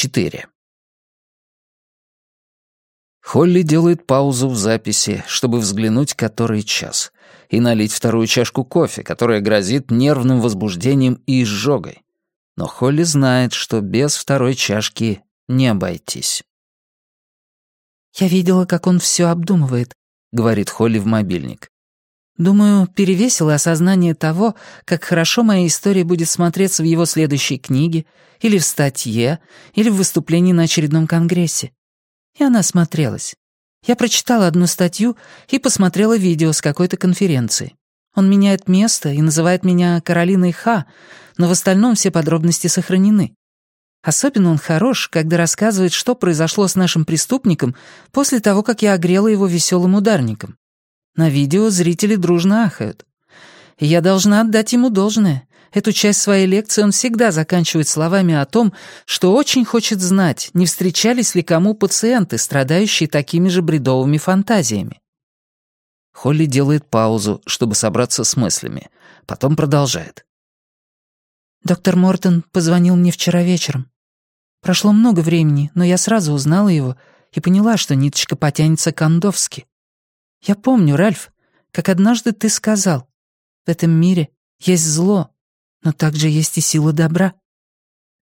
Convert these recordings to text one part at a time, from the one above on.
4. Холли делает паузу в записи, чтобы взглянуть, который час, и налить вторую чашку кофе, которая грозит нервным возбуждением и изжогой. Но Холли знает, что без второй чашки не обойтись. «Я видела, как он все обдумывает», — говорит Холли в мобильник. «Думаю, перевесило осознание того, как хорошо моя история будет смотреться в его следующей книге, или в статье, или в выступлении на очередном конгрессе. И она смотрелась. Я прочитала одну статью и посмотрела видео с какой-то конференции. Он меняет место и называет меня Каролиной Ха, но в остальном все подробности сохранены. Особенно он хорош, когда рассказывает, что произошло с нашим преступником после того, как я огрела его веселым ударником. На видео зрители дружно ахают. Я должна отдать ему должное. Эту часть своей лекции он всегда заканчивает словами о том, что очень хочет знать, не встречались ли кому пациенты, страдающие такими же бредовыми фантазиями. Холли делает паузу, чтобы собраться с мыслями. Потом продолжает. «Доктор Мортон позвонил мне вчера вечером. Прошло много времени, но я сразу узнала его и поняла, что ниточка потянется к Андовски. Я помню, Ральф, как однажды ты сказал, в этом мире есть зло, но также есть и сила добра.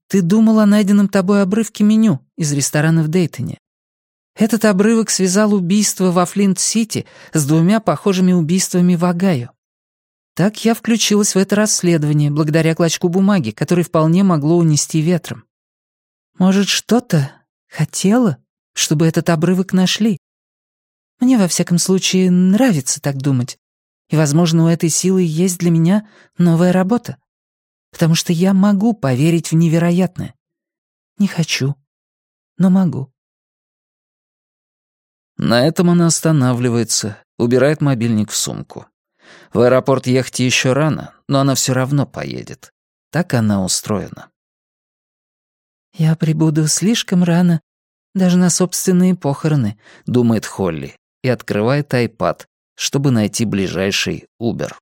Ты думал о найденном тобой обрывке меню из ресторана в Дейтоне. Этот обрывок связал убийство во Флинт-Сити с двумя похожими убийствами в Огайо. Так я включилась в это расследование благодаря клочку бумаги, который вполне могло унести ветром. Может, что-то хотела, чтобы этот обрывок нашли? Мне, во всяком случае, нравится так думать. И, возможно, у этой силы есть для меня новая работа потому что я могу поверить в невероятное. Не хочу, но могу. На этом она останавливается, убирает мобильник в сумку. В аэропорт ехать еще рано, но она все равно поедет. Так она устроена. «Я прибуду слишком рано, даже на собственные похороны», — думает Холли и открывает айпад, чтобы найти ближайший Uber.